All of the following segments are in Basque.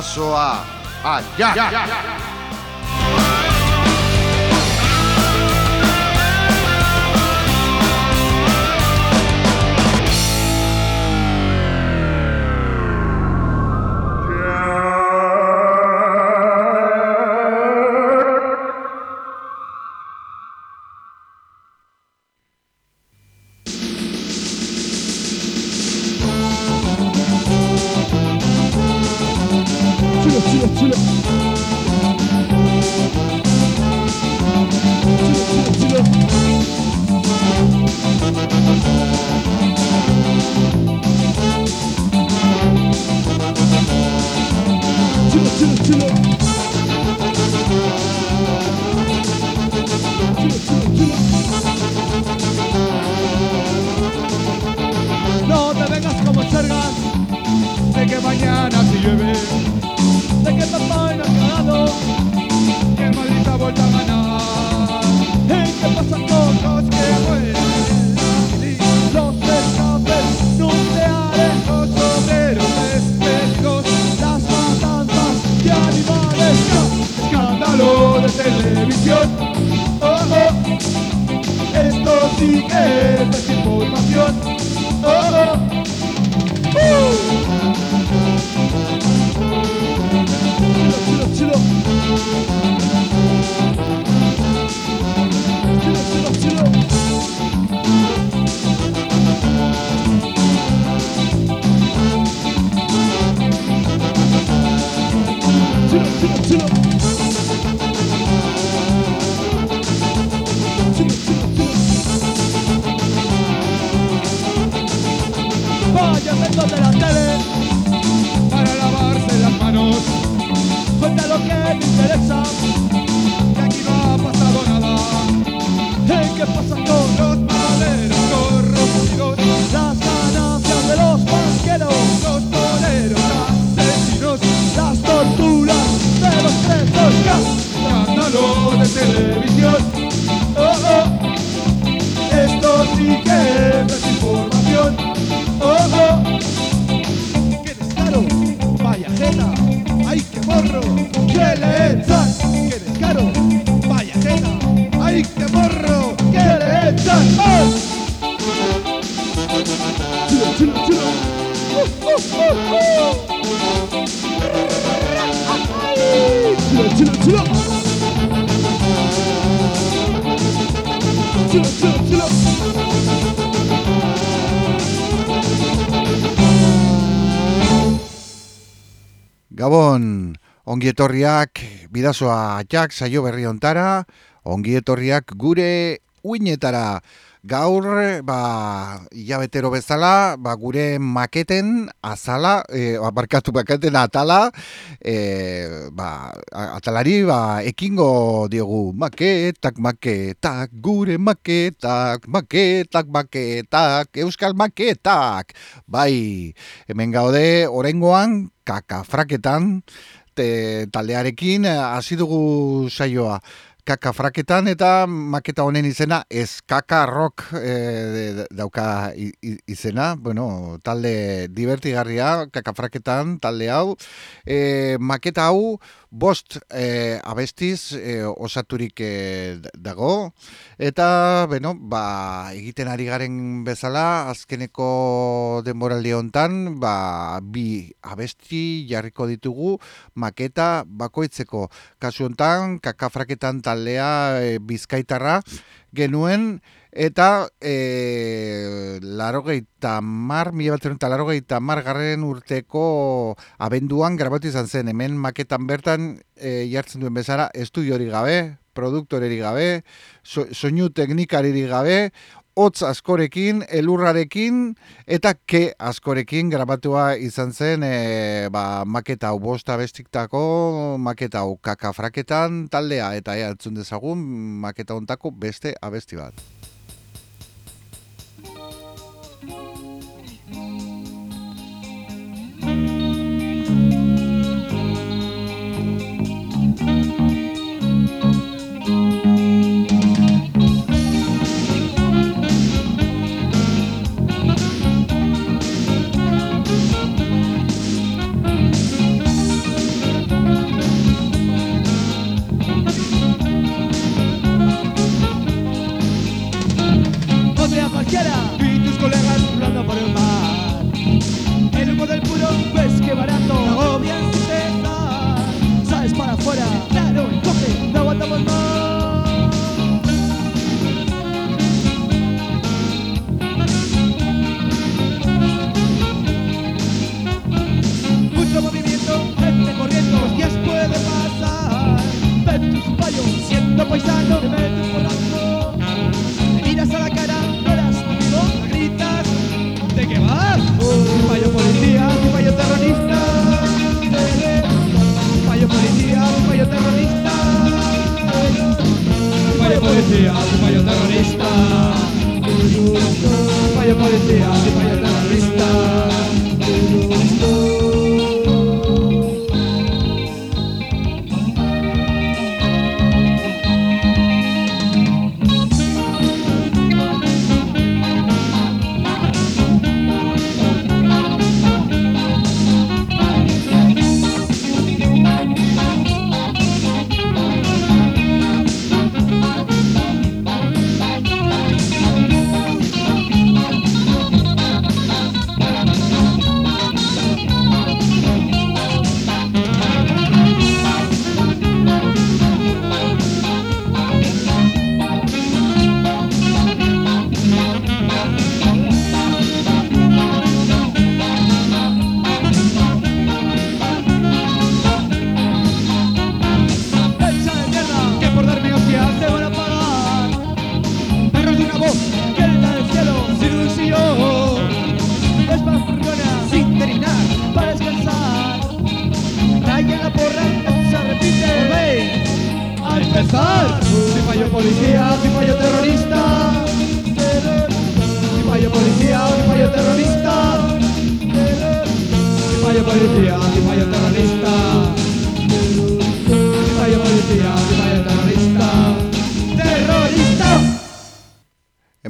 Bidazoa Aia! No etorriak bidazoa jak saio berri ontara, ongi etorriak gure uinetara. Gaur, ba, hilabetero bezala, ba, gure maketen azala, e, barkatu maketen atala, e, ba, atalari, ba, ekingo diogu maketak, maketak, gure maketak, maketak, maketak, euskal maketak. Bai, hemen gaude, orengoan, kakafraketan, te, taldearekin eh, hasi dugu saioa. Kakafraketan eta maketa honen izena eskaka rock eh, dauka izena. Bueno, talde divertigarria, kakafraketan talde hau. Eh, maketa hau bost eh, abestiz eh, osaturik eh, dago. Eta, bueno, ba, egiten ari garen bezala, azkeneko denboraldi hontan, ba, bi abesti jarriko ditugu maketa bakoitzeko. Kasu hontan, kakafraketan taldea e, bizkaitarra genuen, eta e, larogeita mar, mila bat eta larogeita mar garren urteko abenduan grabatu izan zen, hemen maketan bertan e, jartzen duen bezala, estudiori gabe, produktoreri gabe, so, soinu teknikaririk gabe, hotz askorekin, elurrarekin eta ke askorekin grabatua izan zen e, ba, maketa hau bosta bestiktako maketa hau kakafraketan taldea eta ea entzun dezagun maketa hontako beste abesti bat. Vaquera.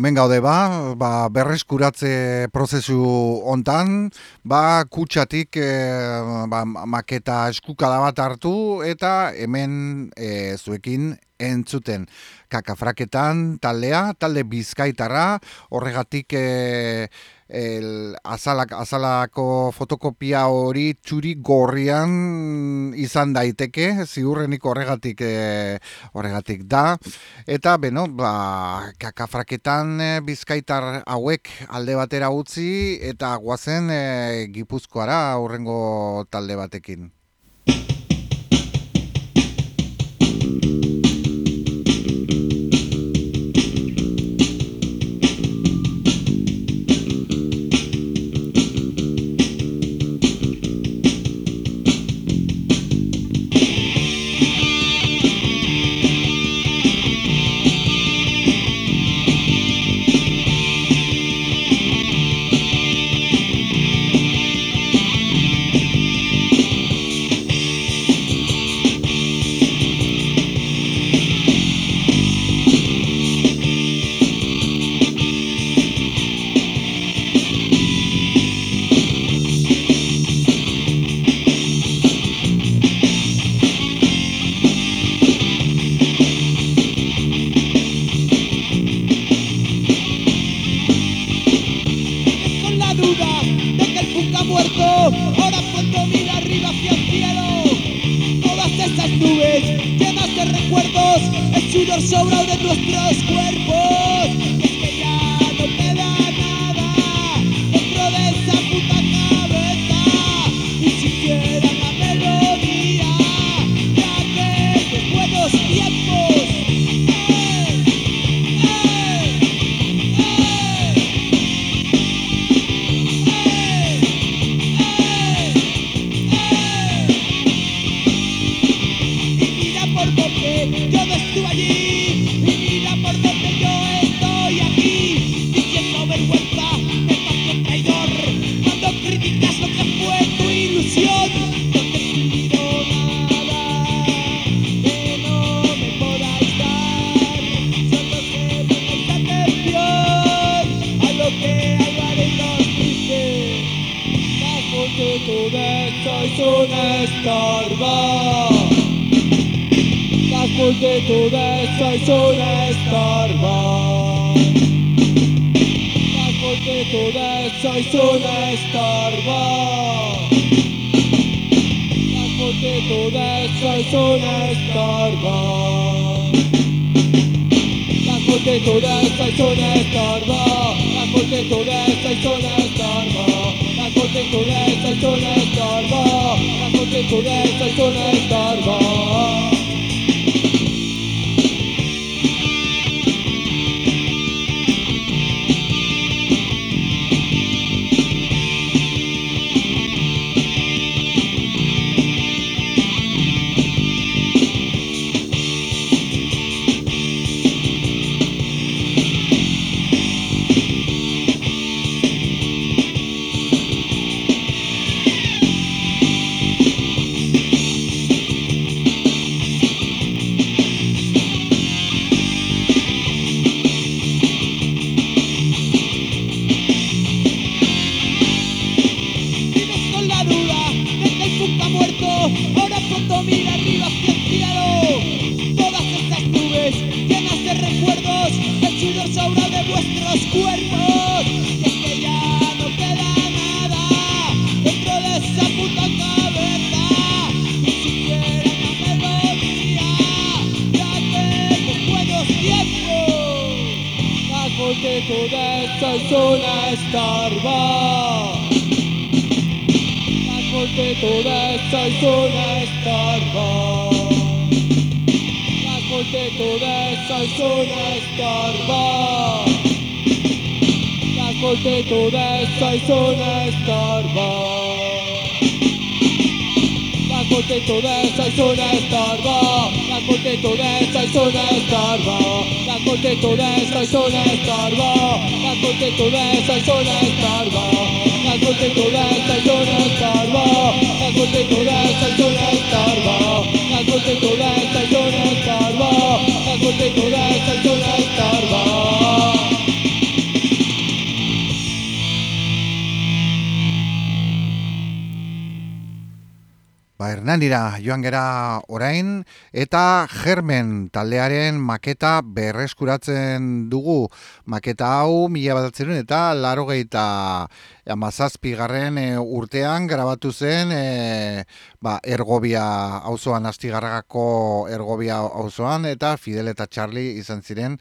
hemen gaude ba, ba berreskuratze prozesu hontan, ba kutsatik e, ba, maketa eskukala bat hartu eta hemen e, zuekin entzuten. Kakafraketan taldea, talde bizkaitarra, horregatik... E, el azalak, azalako fotokopia hori txuri gorrian izan daiteke, ziurrenik horregatik e, horregatik da. Eta, beno, ba, kakafraketan e, eh, bizkaitar hauek alde batera utzi eta guazen e, eh, gipuzkoara aurrengo talde batekin. es un estorbo, la multitudes sois un estorbo, un estorbo, un estorbo, un estorbo, un estorbo, un estorbo. Ba, Hernanira joan gera orain, eta Germen taldearen maketa berreskuratzen dugu. Maketa hau, mila batatzen eta laro gehieta amazazpi garren e, urtean grabatu zen e, ba, ergobia auzoan astigarragako ergobia auzoan eta Fidel eta Charlie izan ziren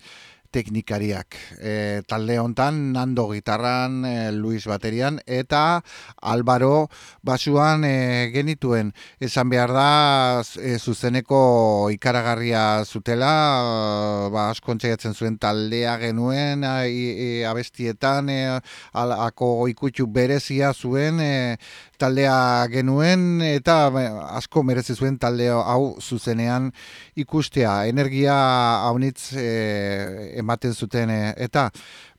teknikariak. E, talde hontan Nando gitarran, e, Luis baterian eta Álvaro basuan e, genituen. Esan behar da e, zuzeneko ikaragarria zutela, ba, asko zuen taldea genuen, a, e, abestietan, e, ako ikutxu berezia zuen, e, taldea genuen eta asko merezi zuen talde hau zuzenean ikustea. Energia haunitz e, ematen zuten e, eta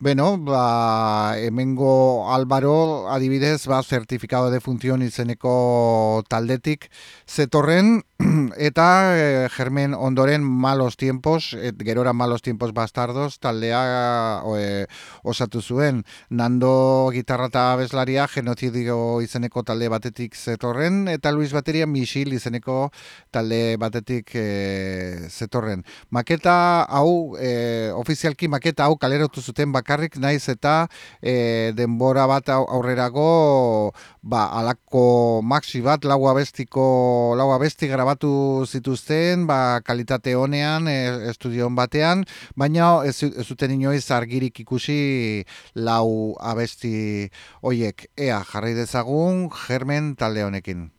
Beno, ba, hemengo Álvaro adibidez, ba, certificado de función izeneko taldetik zetorren, eta e, germen ondoren malos tiempos, et, gerora malos tiempos bastardos, taldea e, osatu zuen. Nando gitarra eta bezlaria genozidio izeneko talde batetik zetorren, eta Luis Bateria misil izeneko talde batetik e, zetorren. Maketa hau, e, ofizialki maketa hau kalerotu zuten bak bakarrik naiz eta e, denbora bat aurrerago ba, alako maxi bat lau abestiko lau abesti grabatu zituzten ba, kalitate honean e, estudion batean baina ez, ez zuten inoiz argirik ikusi lau abesti hoiek ea jarrai dezagun germen talde honekin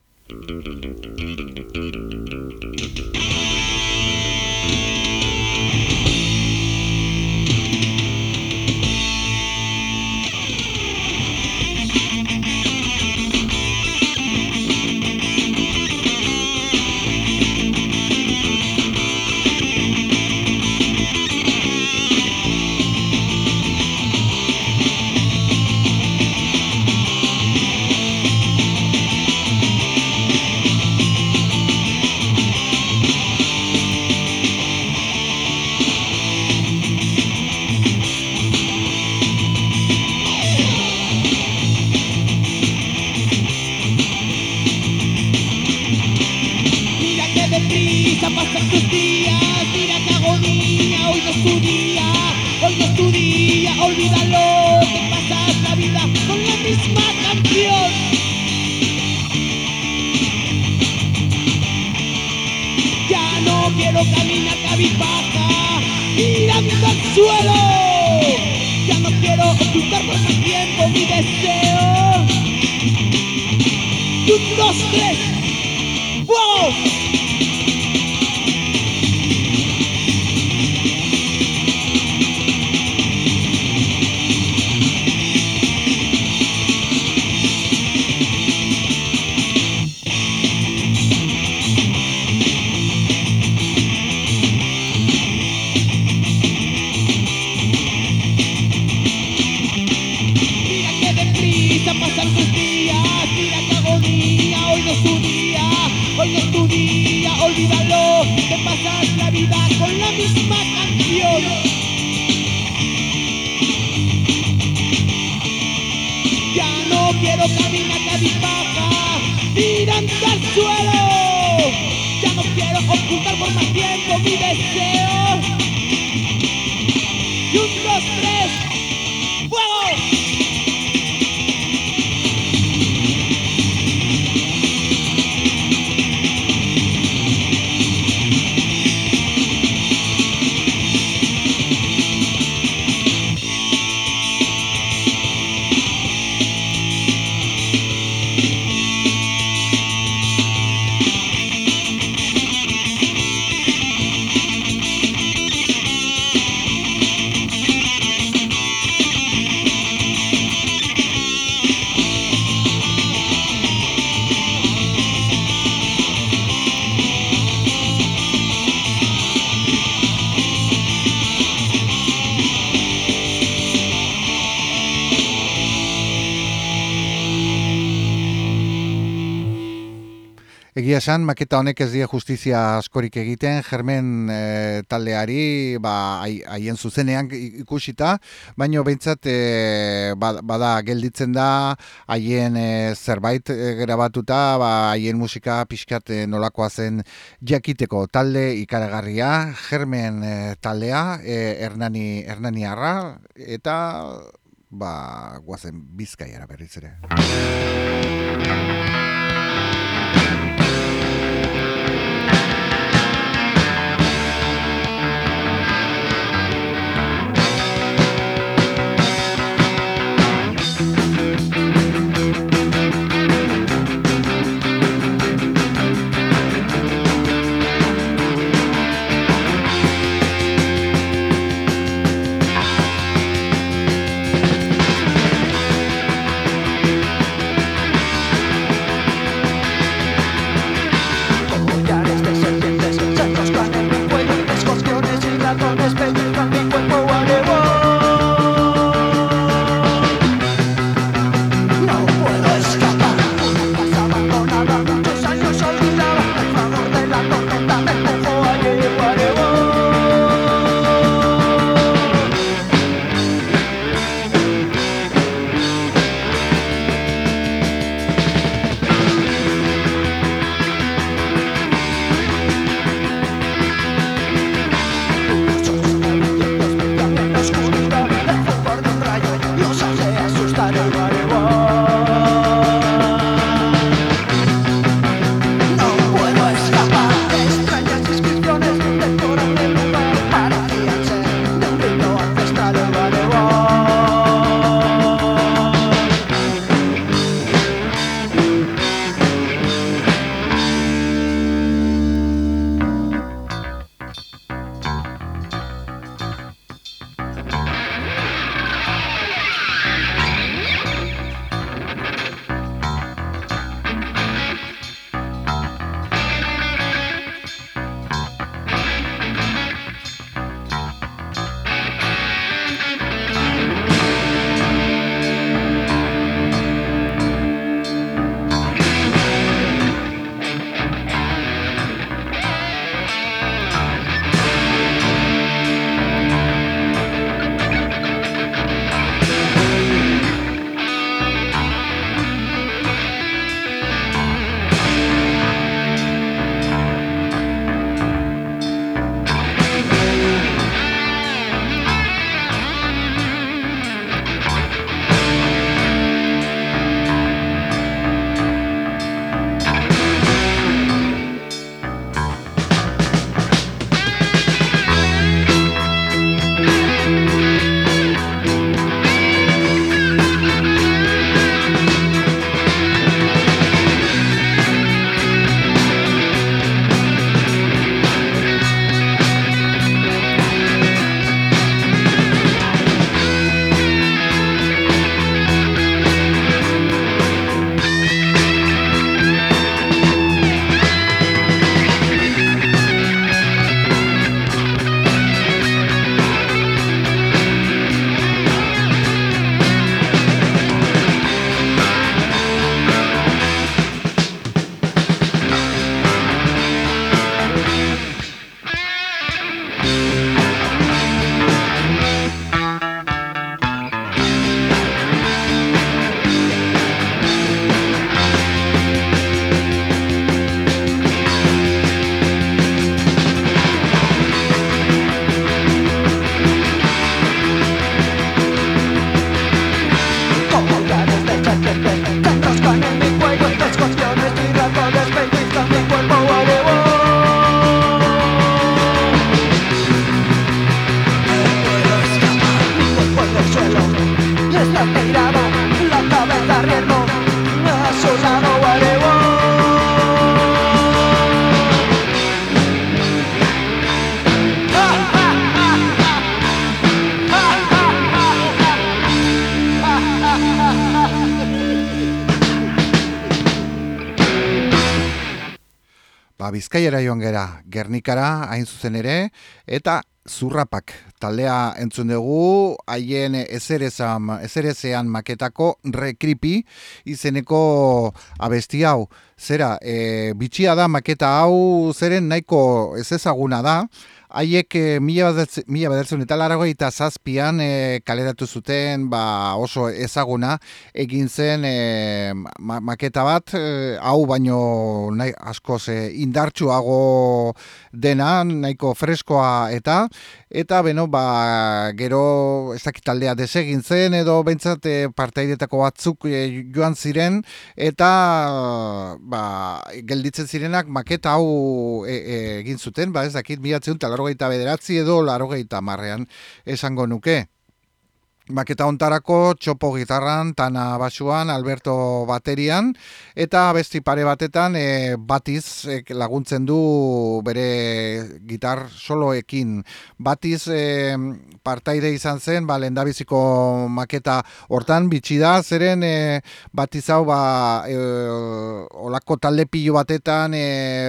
Austin. Egia esan, maketa honek ez die justizia askorik egiten, germen e, taldeari, ba, haien zuzenean ikusita, baino behintzat e, bada gelditzen da, haien e, zerbait e, grabatuta, ba, haien musika pixkat e, nolakoa zen jakiteko. Talde ikaragarria, germen e, taldea, e, hernani, hernani arra, eta ba, guazen bizkaiara berriz ere. Bizkaiera joan gera Gernikara hain zuzen ere eta zurrapak taldea entzun dugu haien ezerezean maketako rekripi izeneko abesti hau. Zera, e, bitxia da maketa hau zeren nahiko ez ezaguna da, haiek e, mila bedertzen eta larago eta zazpian e, kaleratu zuten ba, oso ezaguna egin zen e, maketa bat hau baino nahi, askoz e, indartsuago dena nahiko freskoa eta eta beno ba gero ez dakit taldea desegin zen edo bentsat e, partaidetako batzuk joan ziren eta ba, gelditzen zirenak maketa hau egin zuten ba ez dakit milatzen talar larogeita bederatzi edo larogeita marrean esango nuke. Maketa ontarako txopo gitarran, tana basuan, Alberto baterian, eta besti pare batetan e, batiz e, laguntzen du bere gitar soloekin. Batiz e, partaide izan zen, ba, lendabiziko maketa hortan, bitxi da, zeren e, batiz hau ba, e, olako talde pilu batetan e,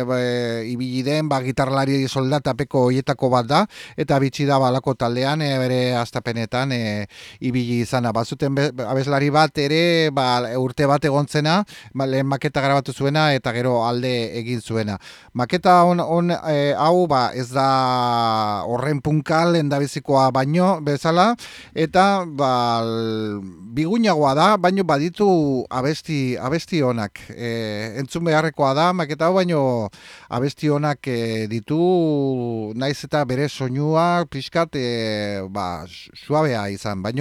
ba, ibili den, ba, gitarlari soldatapeko hoietako bat da, eta bitxi da balako taldean, e, bere astapenetan, e, ibili izana. Bazuten abeslari bat ere ba, urte bat egontzena, ba, lehen maketa grabatu zuena eta gero alde egin zuena. Maketa on, on e, hau ba, ez da horren punkal endabizikoa baino bezala, eta ba, bigunagoa da, baino baditu abesti, abesti honak. E, entzun beharrekoa da, maketa hau baino abesti honak e, ditu, naiz eta bere soinua pixkat e, ba, suabea izan, baino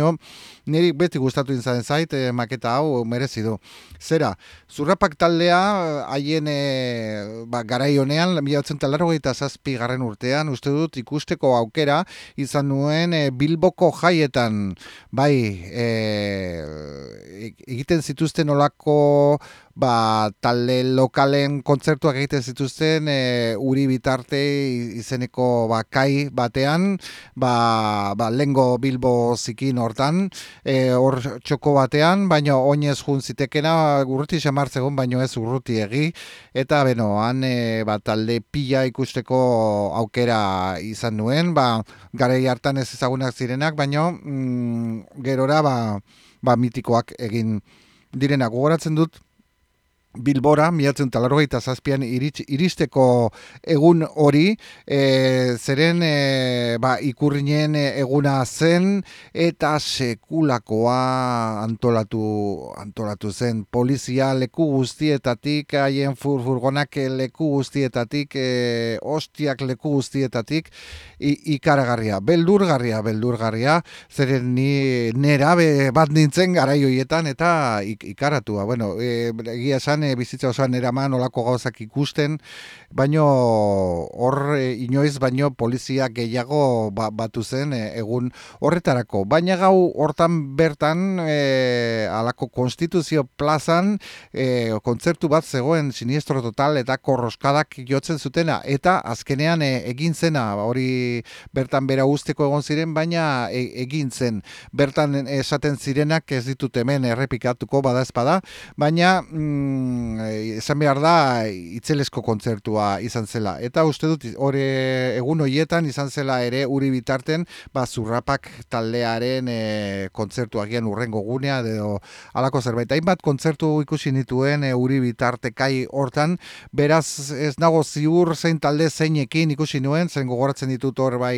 niri beti gustatu izan zait e, maketa hau merezi du. Zera, zurrapak taldea haien e, ba, garai honean, eta zazpi garren urtean, uste dut ikusteko aukera izan nuen e, Bilboko jaietan, bai, e, egiten zituzten olako ba, talde lokalen kontzertuak egiten zituzten e, uri bitarte izeneko ba, kai batean, ba, ba, lengo bilbo zikin hortan, e, hor txoko batean, baina oinez jun zitekena urruti xamartzegon, baino ez urruti egi, eta beno, han e, ba, talde pila ikusteko aukera izan nuen, ba, garei hartan ez ezagunak zirenak, baino mm, gerora ba, ba, mitikoak egin direna gogoratzen dut, Bilbora, miatzen talarrogeita zazpian iristeko egun hori, e, zeren e, ba, ikurrinen eguna zen eta sekulakoa antolatu, antolatu zen. Polizia leku guztietatik, haien fur, furgonak leku guztietatik, e, ostiak leku guztietatik, ikaragarria, beldurgarria, beldurgarria, zeren ni nera bat nintzen garaioietan eta ikaratua. Bueno, e, egia esan, bizitza osoan eraman olako gauzak ikusten, baino hor e, inoiz baino polizia gehiago ba, batu zen e, egun horretarako. Baina gau hortan bertan e, alako konstituzio plazan e, kontzertu bat zegoen siniestro total eta korroskadak jotzen zutena eta azkenean e, egin zena hori bertan bera usteko egon ziren baina e, egin zen bertan esaten zirenak ez ditut hemen errepikatuko bada espada baina mm, esan behar da itzelesko kontzertua izan zela. Eta uste dut, hori egun hoietan izan zela ere uri bitarten, ba, zurrapak taldearen e, kontzertu agian urrengo gunea, edo alako zerbait. Hainbat kontzertu ikusi nituen e, uri bitartekai hortan, beraz ez nago ziur zein talde zeinekin ikusi nuen, zen gogoratzen ditut hor bai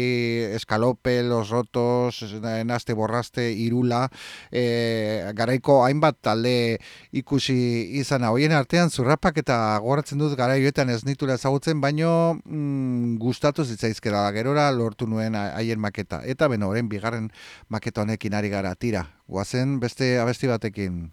eskalope, los rotos, naste borraste, irula, e, garaiko hainbat talde ikusi izan hau hoien artean zurrapak eta goratzen dut garaioetan ez nitura ezagutzen, baino mm, gustatu zitzaizkera da gerora lortu nuen haien maketa. Eta beno, oren bigarren maketa honekin ari gara tira. Guazen beste abesti batekin.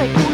like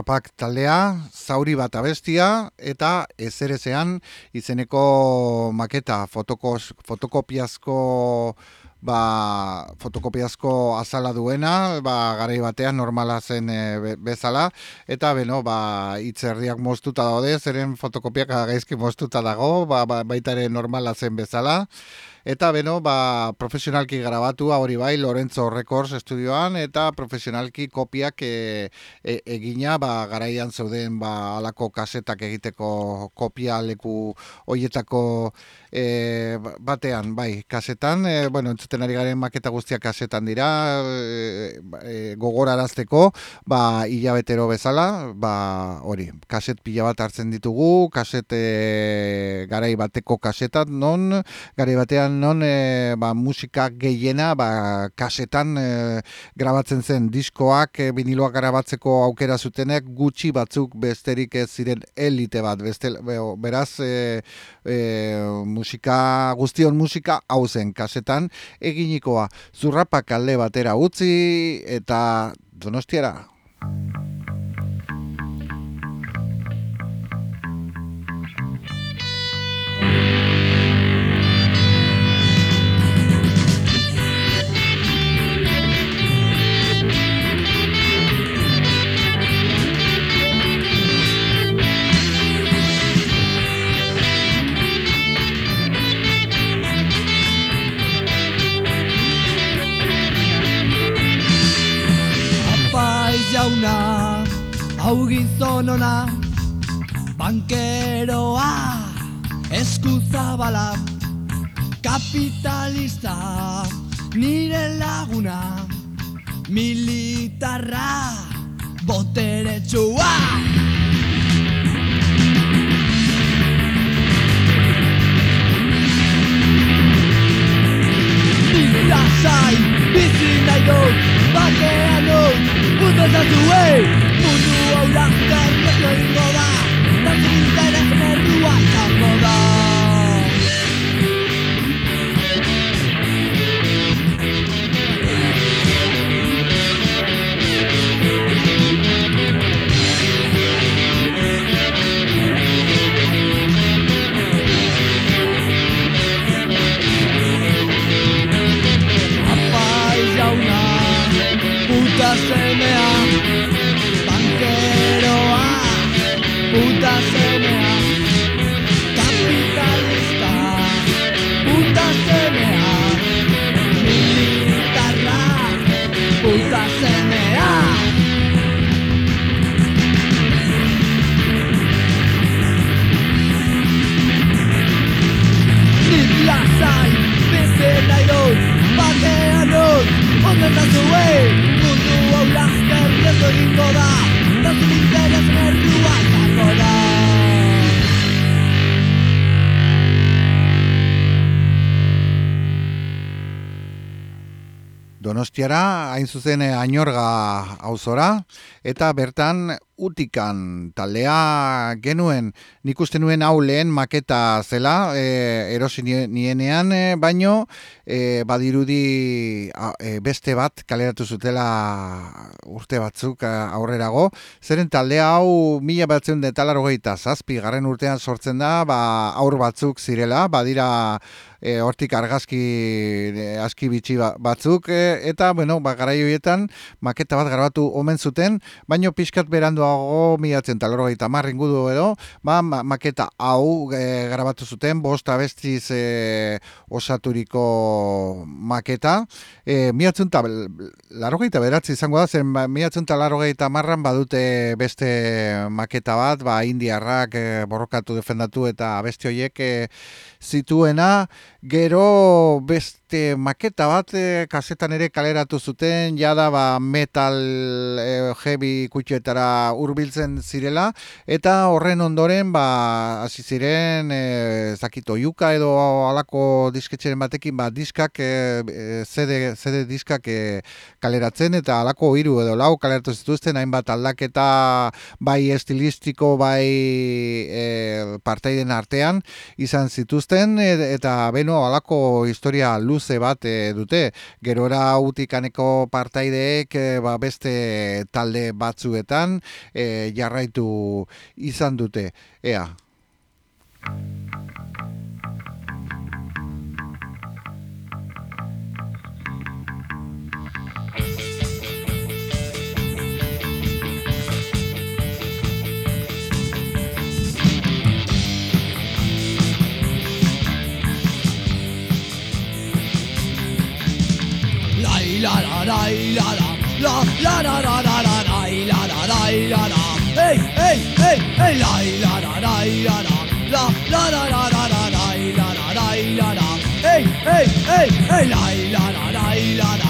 Zurrapak taldea, zauri bat abestia eta ezerezean izeneko maketa fotokos, fotokopiazko ba, fotokopiazko azala duena, ba, garai batean normala zen e, be- bezala, eta beno, ba, itzerdiak moztuta daude, zeren fotokopiak gaizki moztuta dago, ba, ba, baita ere normala zen bezala, Eta beno, ba, profesionalki grabatua hori bai, Lorenzo Records estudioan, eta profesionalki kopiak e, e, egina, ba, garaian zeuden ba, alako kasetak egiteko kopia leku hoietako e, batean, bai, kasetan, e, bueno, entzuten ari garen maketa guztiak kasetan dira, e, e, gogorarazteko, ba, hilabetero bezala, ba, hori, kaset pila bat hartzen ditugu, kaset e, garai bateko kasetat, non, garai batean non e, ba, musika gehiena ba, kasetan e, grabatzen zen diskoak e, viniloak grabatzeko aukera zutenek gutxi batzuk besterik ez ziren elite bat. Beste, be- beraz e, musika guztion musika hau zen kasetan eginikoa. Zurrapak alde batera utzi eta donostiara hau gizon ona, bankeroa, eskuzabala, kapitalista, nire laguna, militarra, boteretsua. Lasai, bizi nahi dut, bakean dut, mundu ezatu Lost and living for go. Donostiara, hain zuzen eh, Ainorga auzora, eta bertan utikan taldea genuen, nik uste nuen hau lehen maketa zela, e, erosi nie- nienean, e, baino e, badirudi a, e, beste bat kaleratu zutela urte batzuk aurrerago, zeren taldea hau mila batzen detalarrogeita zazpi garren urtean sortzen da, ba, aur batzuk zirela, badira e, hortik argazki e, aski bitxi ba- batzuk e, eta bueno, ba, garai maketa bat grabatu omen zuten, baino pixkat beranduago geroago, miatzen talorgeita marrin gudu edo, ba, ma, maketa hau e, grabatu zuten, bost abestiz e, osaturiko maketa, e, miatzen ta, larogeita beratzi izango da, zen ba, miatzen ta larogeita marran badute beste maketa bat, ba, indiarrak e, borrokatu defendatu eta abesti horiek e, zituena, gero beste maketa bat e, kasetan ere kaleratu zuten, jada ba, metal e, heavy kutxetara hurbiltzen zirela, eta horren ondoren ba, hasi ziren e, zakito yuka edo alako disketxeren batekin ba, diskak, e, CD, CD diskak e, kaleratzen, eta alako hiru edo lau kaleratu zituzten, hainbat aldaketa bai estilistiko, bai e, parteiden artean izan zituzten, e, eta beno alako historia luze bat e, dute. Gerora utikaneko partaideek e, ba, beste talde batzuetan e, jarraitu izan dute. Ea. la la la la la la, la la la la la, hey hey hey hey la la la la la la, la la la la la la, la la la la la da hey hey hey hey la la da da da da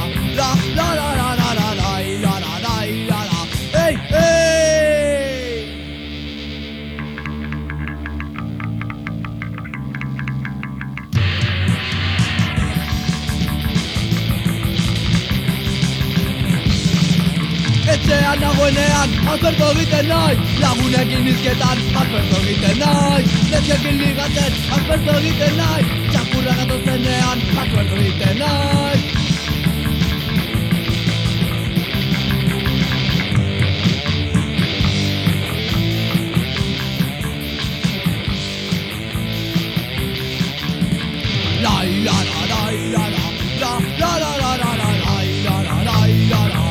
Etxean nagoenean aspertu egiten nahi Lagunekin izketan aspertu egiten nahi Netxekin ligatzen aspertu egiten nahi Txakurra gatozenean aspertu egiten nahi La la la la la la la la la la la la la la la la la la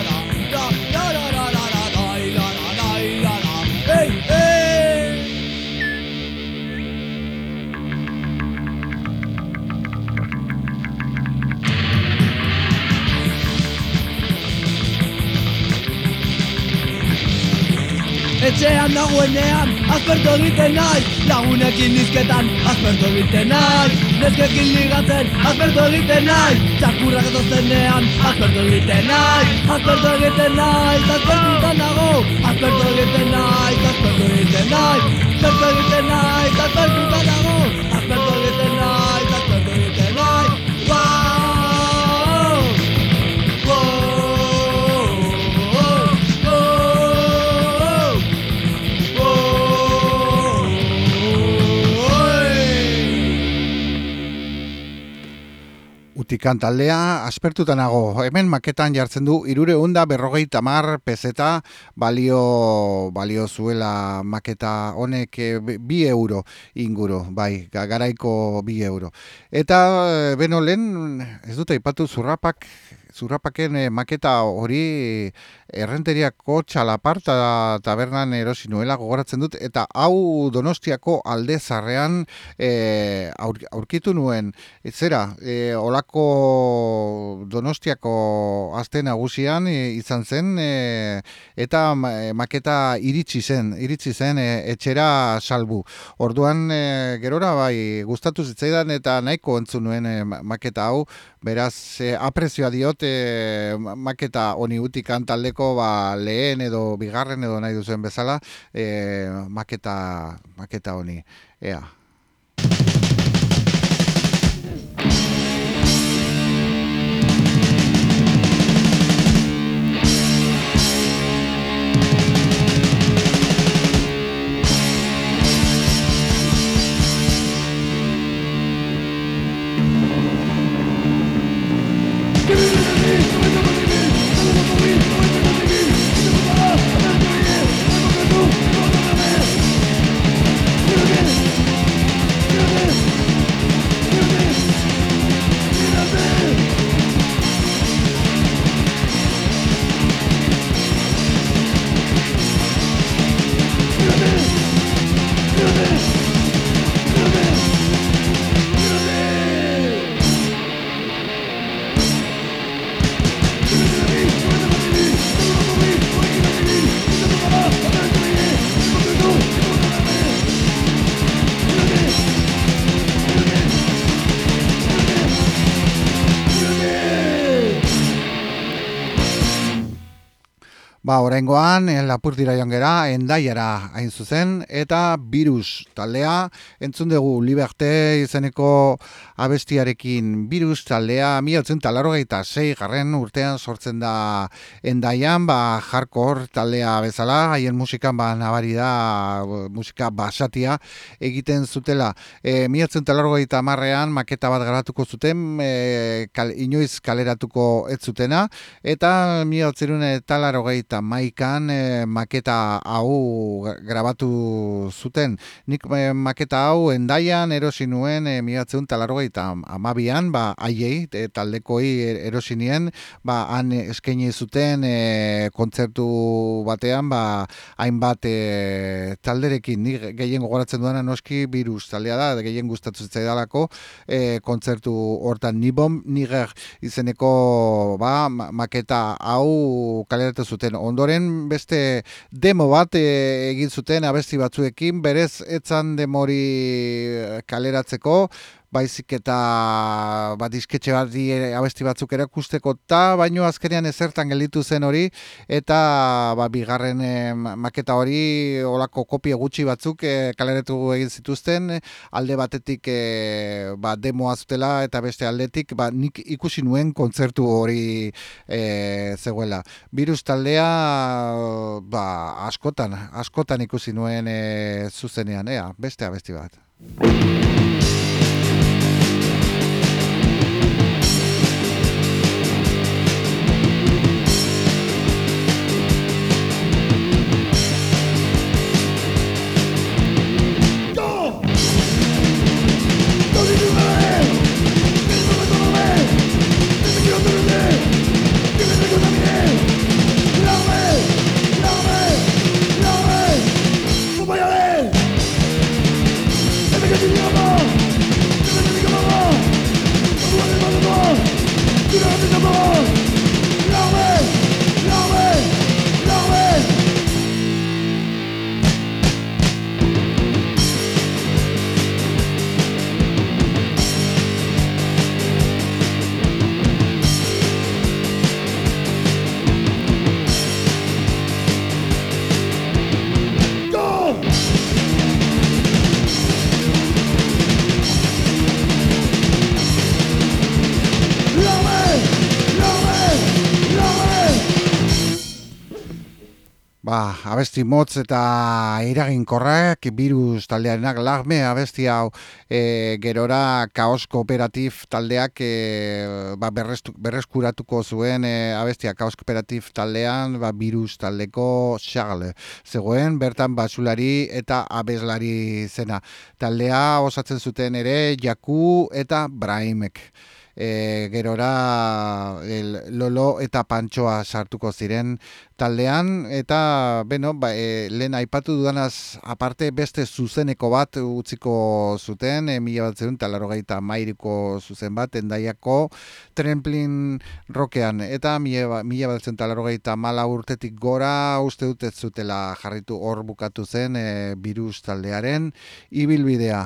Etxean dagoenean, azperto egiten naiz. Lagunekin nizketan, azperto egiten naiz. Nezkekin ligatzen, azperto egiten naiz. Txakurrak atozenean, azperto egiten naiz. Azperto egiten naiz, azperto egiten nago Azperto egiten naiz, azperto egiten naiz. Azperto egiten naiz, azperto egiten nago Utikan taldea aspertuta nago. Hemen maketan jartzen du irure unda berrogei tamar pezeta balio, balio zuela maketa honek eh, bi euro inguru, bai, ga- garaiko bi euro. Eta eh, beno lehen, ez dute ipatu zurrapak, zurrapaken eh, maketa hori errenteriako txalaparta tabernan erosi nuela gogoratzen dut, eta hau donostiako alde zarrean e, aur, aurkitu nuen, Ez zera, e, olako donostiako azte nagusian e, izan zen, e, eta e, maketa iritsi zen, iritsi zen e, etxera salbu. Orduan, e, gerora bai, gustatu zitzaidan eta nahiko entzun nuen e, ma- maketa hau, beraz, e, aprezioa diot e, ma- maketa honi utikan taldeko ba, lehen edo bigarren edo nahi duzen bezala, e, maketa, maketa honi. Ea. Ba, oraingoan eh, lapurtira joan gera, endaiara hain zuzen, eta virus taldea, entzun dugu liberte izeneko abestiarekin virus taldea, miotzen talarrogeita zei garren urtean sortzen da endaian, ba, hardcore taldea bezala, haien musikan ba, nabari da, musika basatia egiten zutela. E, miotzen talarrogeita marrean, maketa bat garatuko zuten, e, kal, inoiz kaleratuko ez zutena, eta miotzen talarrogeita eta maikan e, maketa hau grabatu zuten. Nik e, maketa hau endaian erosi nuen e, miratzeun talarrogei eta amabian, ba, aiei, e, taldekoi erosinien, ba, han eskaini zuten e, kontzertu batean, ba, hainbat e, talderekin, nik gehien gogoratzen duena noski virus taldea da, gehien gustatu zaidalako e, kontzertu hortan. Nibom, niger izeneko ba, maketa hau kaleratu zuten ondoren beste demo bat eh, egin zuten abesti batzuekin, berez etzan demori eh, kaleratzeko, baizik eta ba, disketxe bat abesti batzuk erakusteko ta, baino azkenean ezertan gelditu zen hori, eta ba, bigarren eh, maketa hori olako kopia gutxi batzuk e, kaleretu egin zituzten, alde batetik e, ba, demoa zutela eta beste aldetik ba, nik ikusi nuen kontzertu hori e, zegoela. Virus taldea ba, askotan, askotan ikusi nuen e, zuzenean, ea, beste abesti bat. Abesti motz eta iraginkorrak, virus taldearenak lagme abesti hau e, gerora kaos kooperatif taldeak e, ba, berreskuratuko zuen e, abestia kaos kooperatif taldean ba, virus taldeko xagle. Zegoen, bertan basulari eta abeslari zena. Taldea osatzen zuten ere Jaku eta Braimek e, gerora el, lolo eta pantxoa sartuko ziren taldean eta beno, ba, e, lehen aipatu dudanaz aparte beste zuzeneko bat utziko zuten e, mila bat zerun talarrogeita mairiko zuzen bat endaiako tremplin rokean eta mila, mila bat zerun talarrogeita mala urtetik gora uste dut ez zutela jarritu hor bukatu zen e, virus taldearen ibilbidea.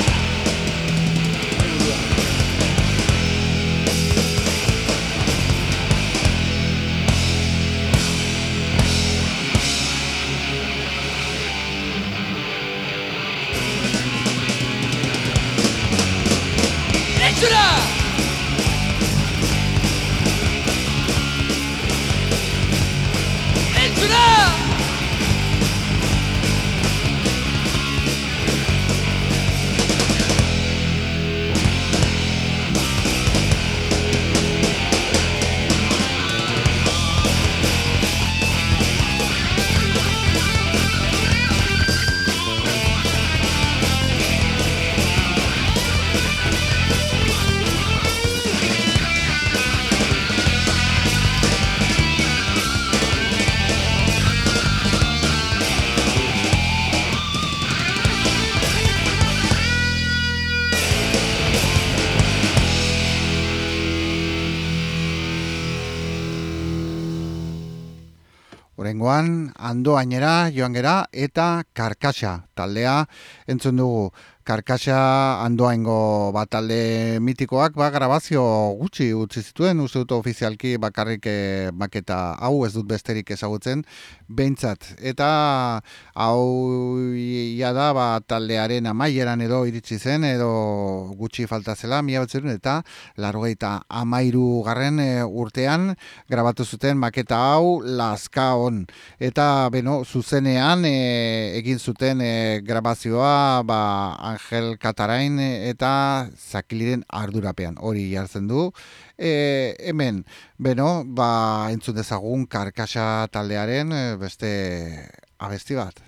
andoainera joan gera eta karkasa taldea entzun dugu. Karkasa andoaingo bat talde mitikoak ba, grabazio gutxi utzi zituen, uste dut ofizialki bakarrik eh, maketa hau ez dut besterik ezagutzen, behintzat. Eta hau ia da ba, taldearen amaieran edo iritsi zen, edo gutxi falta zela, mila batzerun, eta largoeita amairu garren eh, urtean grabatu zuten maketa hau laska on. Eta beno, zuzenean eh, egin zuten grabazioa ba, Angel Katarain eta Zakiliren ardurapean hori jartzen du. E, hemen, beno, ba, entzun dezagun karkasa taldearen e, beste abesti bat.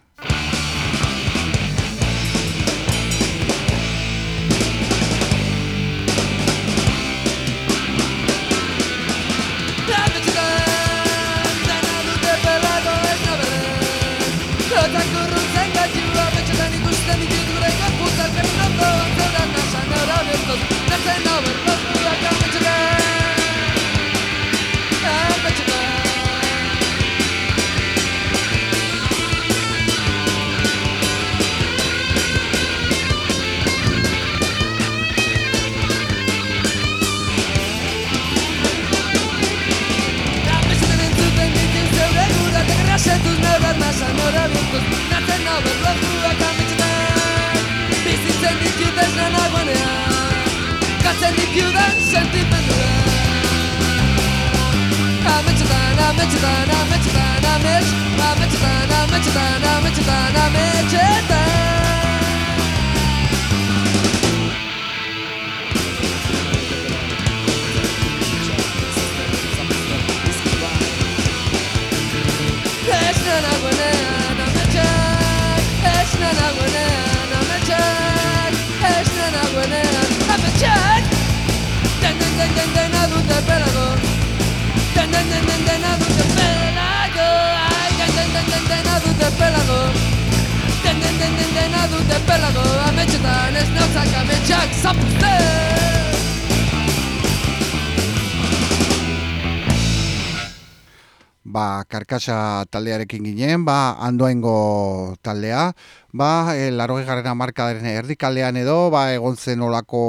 Ba, karkasa taldearekin ginen, ba, andoaingo taldea, ba, e, laro egarren markadaren erdikaldean edo, ba, egon zen olako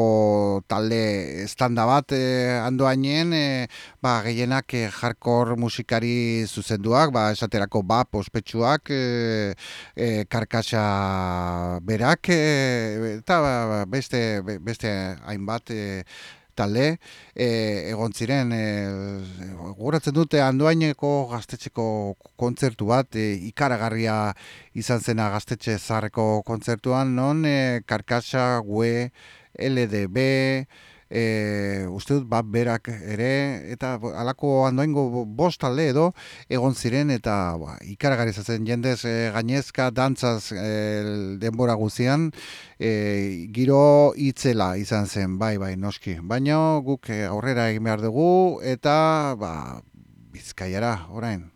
talde estanda bat e, andoainen, e, ba, gehienak e, hardcore musikari zuzenduak, ba, esaterako ba, pospetsuak, e, e, karkasa berak, e, eta ba, beste, beste hainbat, e, talde e, egon ziren e, gogoratzen dute andoaineko gaztetxeko kontzertu bat e, ikaragarria izan zena gaztetxe zarreko kontzertuan non e, karkasa, gue, LDB, e, uste dut bat berak ere eta alako handoingo bost talde edo egon ziren eta ba, ikaragarri zazen jendez e, gainezka dantzaz e, denbora guzian e, giro itzela izan zen bai bai noski. Baina guk e, aurrera egin behar dugu eta ba, bizkaiara orain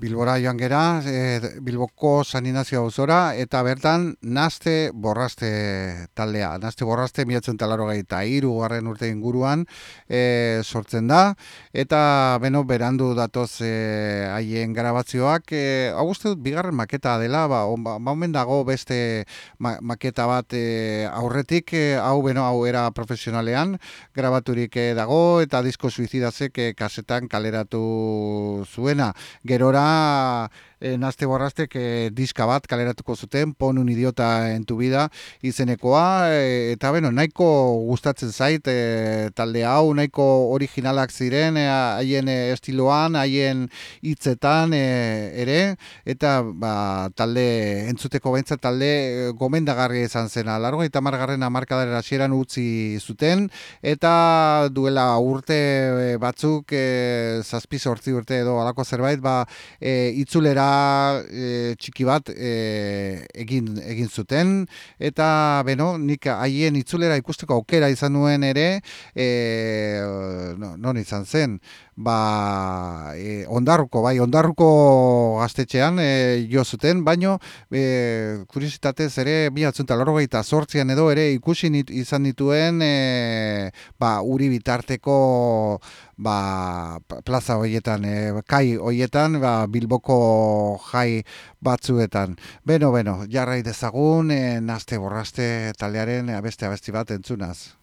Bilbora joan gera, e, Bilboko San Inazio auzora, eta bertan nazte borraste taldea. Nazte borraste miatzen talaro gaita iru garren urte inguruan e, sortzen da, eta beno, berandu datoz e, haien grabazioak, e, hau dut, bigarren maketa dela, ba, on, ba, ba dago beste maketa bat e, aurretik, e, hau beno, hau era profesionalean, grabaturik e, dago, eta disko suizidazek e, kasetan kaleratu zuena. Gerora ah, e, nazte borrastek e, diska bat kaleratuko zuten, pon un idiota en tu vida izenekoa, e, eta beno, nahiko gustatzen zait e, talde hau, nahiko originalak ziren, haien estiloan, haien hitzetan ere, eta ba, talde entzuteko bentsa talde gomendagarri izan zena, largo eta margarren amarkadaren hasieran utzi zuten, eta duela urte batzuk, e, zazpi sortzi urte edo alako zerbait, ba, e, itzulera e, txiki bat e, egin, egin zuten. Eta beno, nik haien itzulera ikusteko aukera izan nuen ere e, no, non izan zen ba, e, ondarruko, bai, ondarruko gaztetxean e, jo zuten, baino e, kuriositatez ere bi atzunta lorrogeita sortzian edo ere ikusi izan dituen e, ba, uri bitarteko ba, plaza hoietan, e, kai hoietan, ba, bilboko jai batzuetan. Beno, beno, jarrai dezagun, e, nazte borraste taldearen abeste abesti bat entzunaz.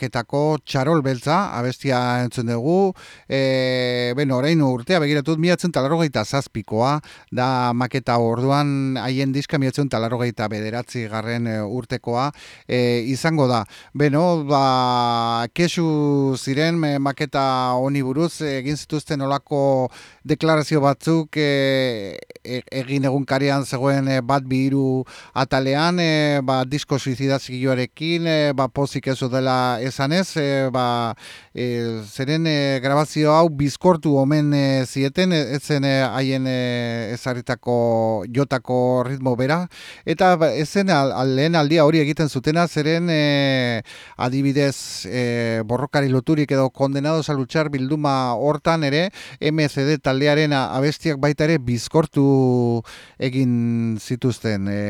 Maketako txarol beltza, abestia entzun dugu. E, bueno, orain urtea begiratut, miatzen talarrogeita zazpikoa, da maketa orduan haien diska miatzen talarrogeita bederatzi garren e, urtekoa e, izango da. Beno, ba, kesu ziren me, maketa honi buruz, egin zituzten olako deklarazio batzuk e, e, egin egunkarian zegoen e, bat bihiru atalean, e, ba, disko suizidazik joarekin e, ba, pozik ez dela esanez, e, ba, e, zeren e, grabazio hau bizkortu omen e, zieten, e, ez zen haien e, ezarritako jotako ritmo bera, eta ba, ezen al, al, lehen aldia hori egiten zutena, zeren e, adibidez e, borrokari loturik edo kondenados a luchar bilduma hortan ere, MCD taldearen abestiak baita ere bizkortu egin zituzten e,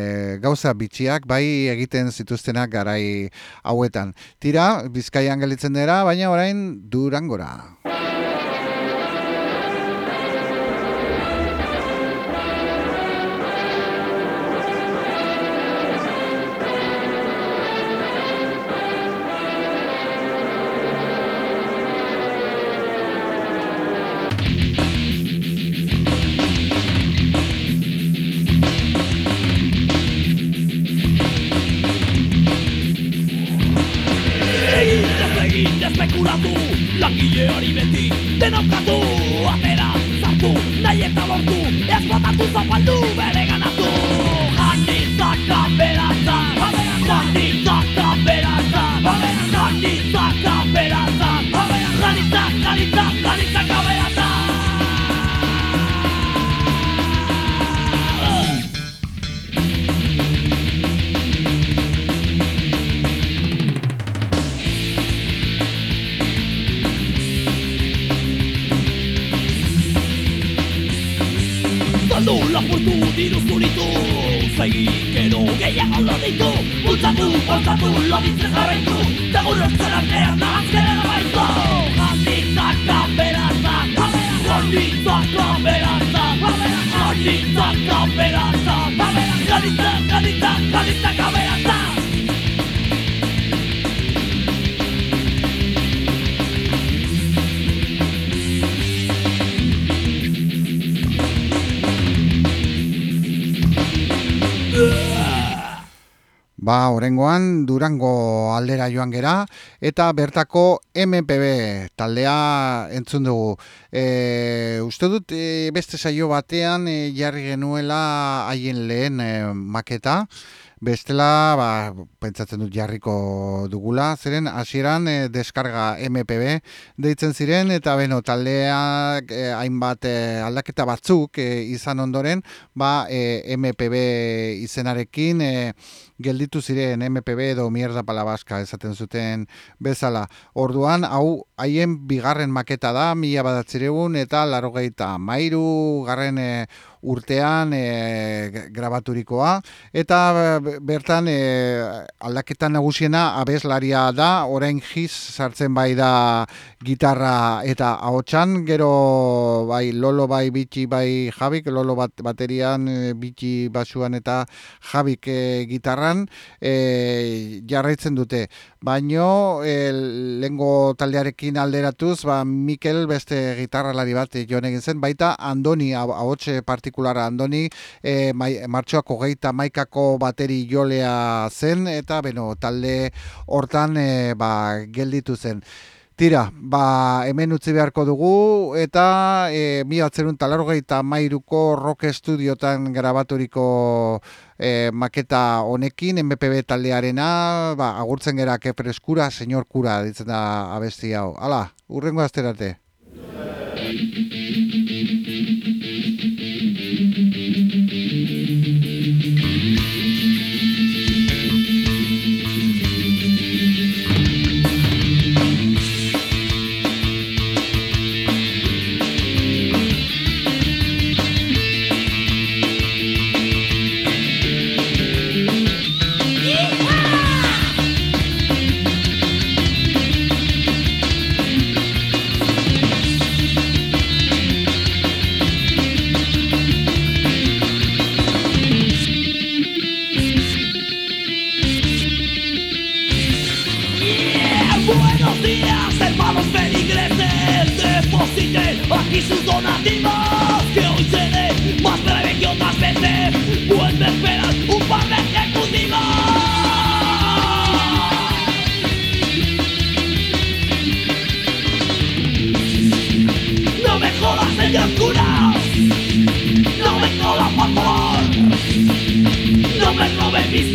gauza bitxiak bai egiten zituzten garai hauetan. Tira, Bizkaian gelitzen dira, baina orain Durangora. Papandoo! Zegi gero. Gehiago loditu Bultzatu, bultzatu, loditzen jarraitu. Da gurrotzen artean da azkeren baitu Handitzak kaperazak Handitzak kaperazak Handitzak kaperazak Handitzak, handitzak, handitzak kaperazak Ba, orengoan Durango aldera joan gera eta bertako MPB taldea entzun dugu. E, uste dut e, beste saio batean e, jarri genuela haien lehen e, maketa. Bestela, ba, pentsatzen dut jarriko dugula, zeren hasieran e, deskarga MPB deitzen ziren, eta beno, taldeak e, hainbat e, aldaketa batzuk e, izan ondoren, ba, e, MPB izenarekin e, gelditu ziren MPB edo mierda palabaska esaten zuten bezala. Orduan, hau haien bigarren maketa da, mila badatziregun eta larogeita mairu garren e, urtean e, grabaturikoa. Eta bertan e, aldaketa nagusiena abeslaria da, orain giz sartzen bai da gitarra eta ahotsan gero bai lolo bai bitxi bai jabik, lolo bat, baterian e, bitxi basuan eta jabik e, gitarra e, jarraitzen dute. Baino e, lengo taldearekin alderatuz, ba, Mikel beste gitarralari bat joan egin zen, baita Andoni, ahotxe partikulara Andoni, e, mai, martxoako geita maikako bateri jolea zen, eta beno, talde hortan e, ba, gelditu zen. Tira, ba, hemen utzi beharko dugu eta e, mi atzerun talarrogeita mairuko rock estudiotan grabaturiko e, maketa honekin, MPB taldearena, ba, agurtzen gera kepreskura, senyor kura, ditzen da abesti hau. Hala, urrengo azterate. Jodas, por favor No me robes mis